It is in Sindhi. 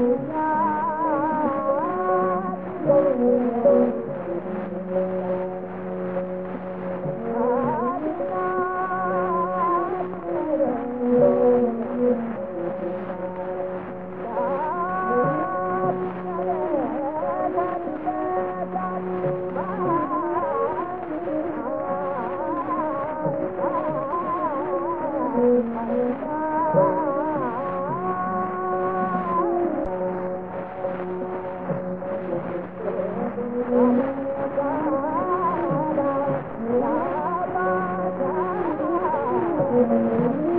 You. Thank you.